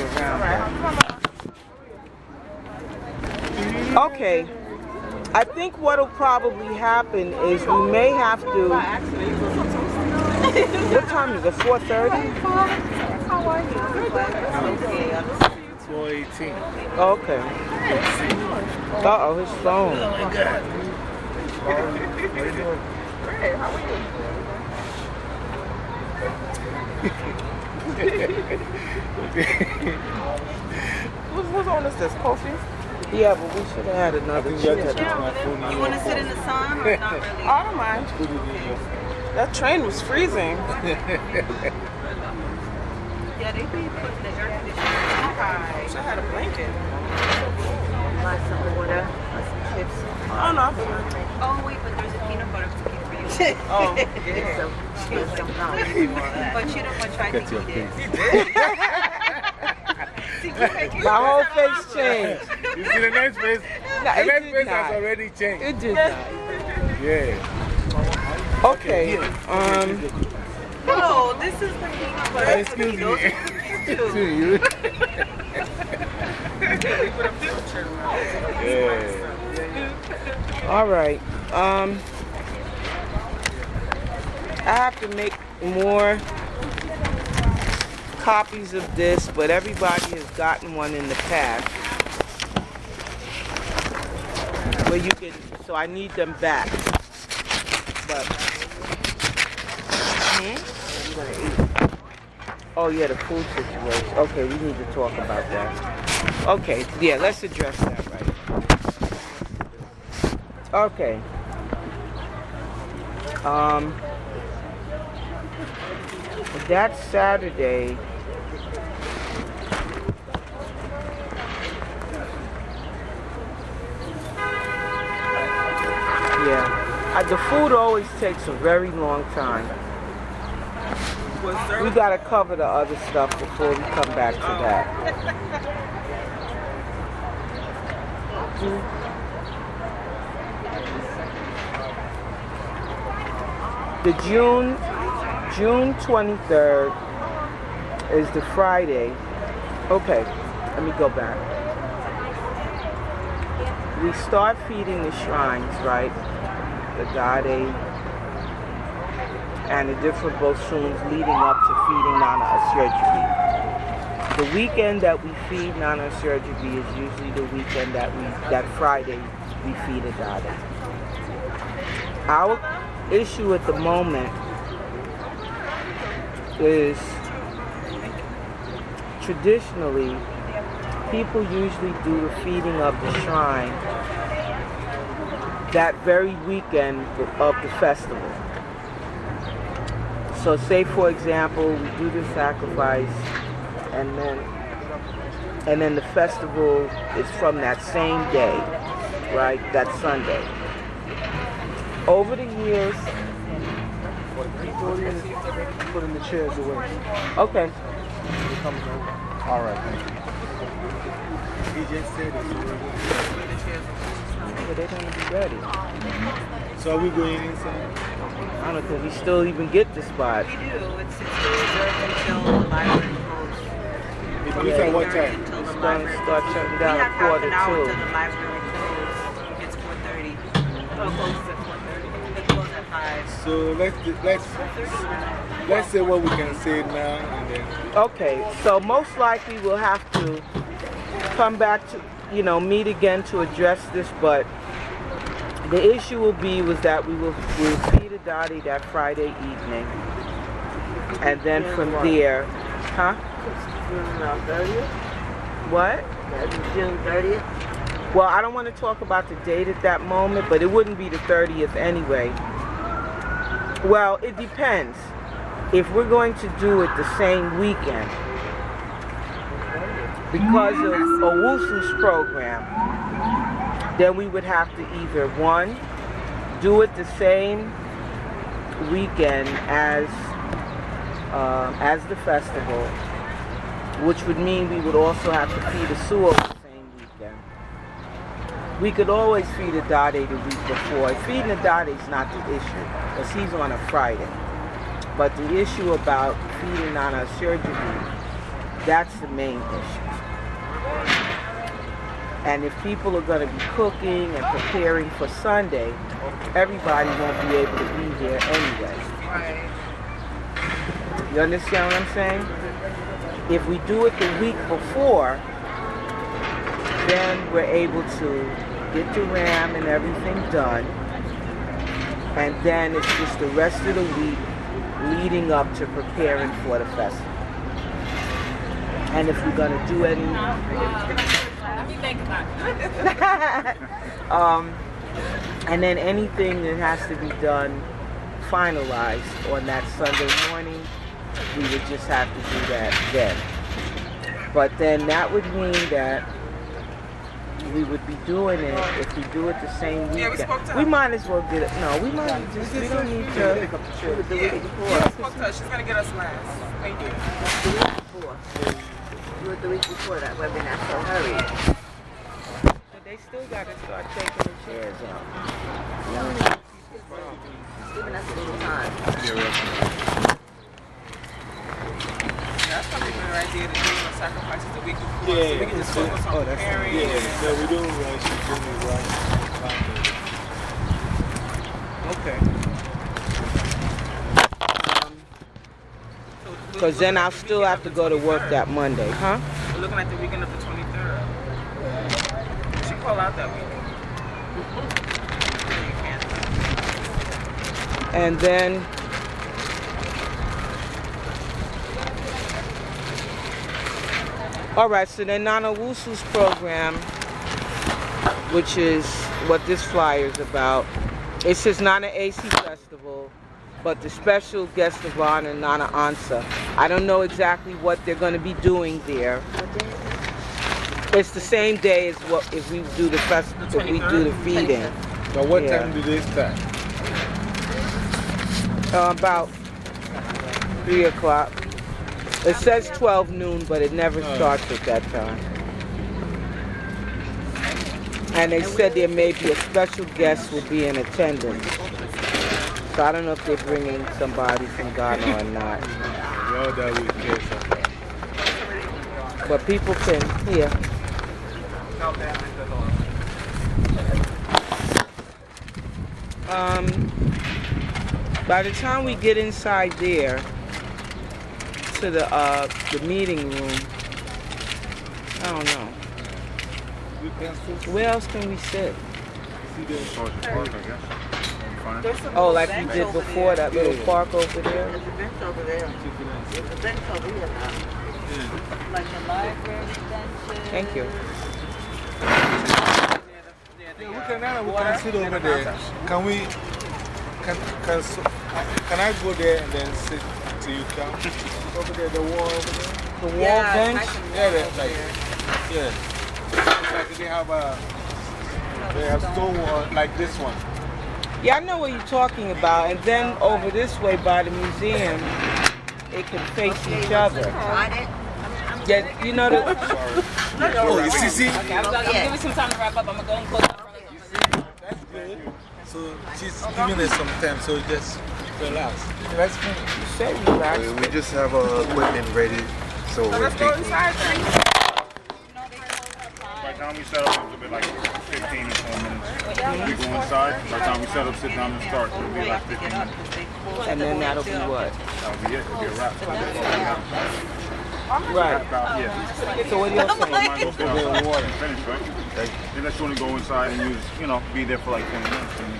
you. Okay. I think what'll probably happen is we may have to. What time is it? 4:30? How are you? 418. Okay. Uh oh, his phone. Who's, who's on this? This Kofi? Yeah, but we should have had another You have chair. put my phone in You want to sit phone. in the sun or not really? I don't mind. Put it in your phone. That train was freezing. Yeah, they be putting the air conditioning high. Wish I had a blanket. Buy some water, buy some chips. Oh, no, I'm fine. Oh, wait, but there's a peanut butter cookie for you. Oh, yeah. So, she has some dollars. But you don't want to try to Get your eat it. face. See, you make it- My whole face changed. You see the next face? No, The next did face not. has already changed. It did not. Yeah. Okay. Um, No, this is the peanut butter Excuse me. Those are cookies To you. Yeah. all right. Um, I have to make more copies of this, but everybody has gotten one in the past. Where you can, so I need them back. But, hmm? Oh, yeah, the food situation. Okay, we need to talk about that. Okay, yeah, let's address that right. Okay. Um, that Saturday. Yeah. Uh, the food always takes a very long time. We gotta cover the other stuff before we come back to that. The June, June 23rd is the Friday. Okay, let me go back. We start feeding the shrines, right? The Gade, and the different bosuns leading up to feeding Nana Asuogyebi. The weekend that we feed Nana Asuogyebi is usually the weekend that we, that Friday, we feed the Adada. Our issue at the moment is traditionally people usually do the feeding of the shrine that very weekend of the festival. So say for example, we do the sacrifice and then and then the festival is from that same day, right? That Sunday. Over the years, Putting the chairs away. okay. All right, thank you. He just said But they're gonna be ready. it. So are we going inside? I don't know if we still even get the spot. We do. It's, it's still reserved until the library closes. You said what time? Until the It's gonna library start closes. shutting We down have at half quarter an hour two. until the library closes. It's 4.30. Oh, it closes at 4.30. They close at 5. So let's, let's, let's say what we can say now and then. Okay, so most likely we'll have to come back to, you know, meet again to address this, but the issue will be was that we will we'll feed a Dottie that Friday evening. And then from there, huh? What? June 30th? Well, I don't want to talk about the date at that moment, but it wouldn't be the 30th anyway. Well, it depends. If we're going to do it the same weekend, because of Owusu's program, then we would have to either one, do it the same weekend as, uh, as the festival, which would mean we would also have to feed a sewer. We could always feed a Dade the week before. Feeding a Dade is not the issue, because he's on a Friday. But the issue about feeding on a surgery That's the main issue. And if people are going to be cooking and preparing for Sunday, everybody won't be able to be here anyway. You understand what I'm saying? If we do it the week before, then we're able to get the RAM and everything done. And then it's just the rest of the week leading up to preparing for the festival. And if we're going to do any. Um, and then anything that has to be done, finalized on that Sunday morning, we would just have to do that then. But then that would mean that we would be doing it if we do it the same weekend. Yeah, we spoke to we might as well get it. No, we might as just, we don't need to. Yeah, yeah, we spoke to her. She's gonna get us last. Thank you. the week before. Do it the week before that, way so hurried. But they still got to start taking the chairs out. Giving us a little time. That's probably a good idea to do the sacrifices the week before. Yeah, so we can just focus on oh, preparing. yeah. and- No, we don't rush. We don't rush. Okay. Um, so we- Because then I'll still have to go to work that Monday, huh? We're looking at the weekend of the 23rd. We should call out that weekend. And then All right, so the Nana Wusu's program, which is what this flyer is about, it says Nana AC Festival, but the special guest of honor, Nana Ansa. I don't know exactly what they're going to be doing there. It's the same day as what if we do the festival, if we do the feeding. But what Yeah. time do they start? Uh, about 3 o'clock. It says 12 noon, but it never Oh. starts at that time. And they said there may be a special guest will be in attendance. So I don't know if they're bringing somebody from Ghana or not. Well, that we care something. But people can hear. Um, by the time we get inside there to the uh, the meeting room, I don't know. We can still Where else can we sit? see them. There's some Oh, like we did before that little park over there. There's a bench over there. There's a bench over here now. Like the library benches. Thank you. Yeah, we can, now we can sit over there. Can we, can, can, can I go there and then sit till you come? Over there, the wall over there? The wall Yeah, bench. nice Yeah, warm like, yeah. It's like they have a, they have stone wall like this one. Yeah, I know what you're talking about. And then over this way by the museum, it can face each other. Yeah, you know the. Oh, you see, see? Okay, I'm gonna give you some time to wrap up. I'm gonna go and close up. That's good. So she's giving us some time, so just relax. Let's finish. You say relax. We, we just have uh, equipment ready, so So when let's go inside. By the time we set up, it'll be like 15 or 20 minutes. We go inside. By the time we set up, sit down and start, it'll be like 15 minutes. And then that'll be what? That'll be it. It'll be a wrap. About, Right. yeah. So what are you saying? Might as well stay Water. outside and finish, right? Unless you want to go inside and use, you know, be there for like 20 minutes. I mean,